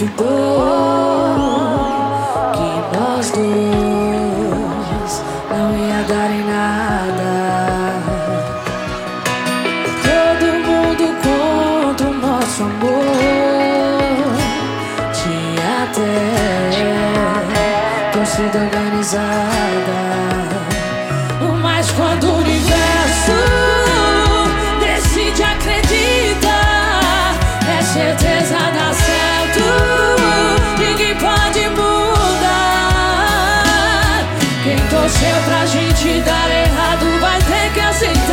ficou que nós dois não ia dar em nada. Todo mundo contra o nosso amor. Tinha até torcida organizada. Torceu pra gente dar errado vai ter que aceitar.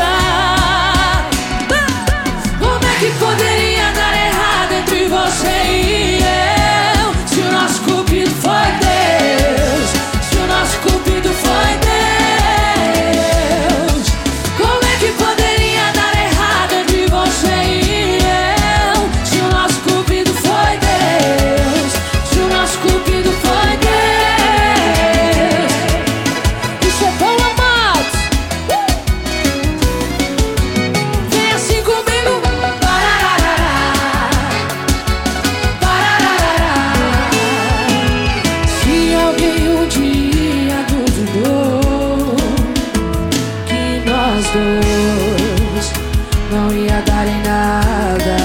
os dois não ia dar em nada.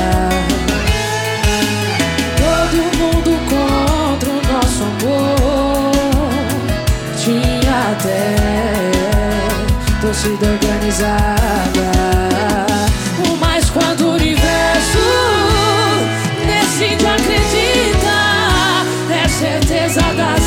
Todo mundo contra o nosso amor. Tinha até torcida organizada. Mas quando o universo decide acreditar, é certeza da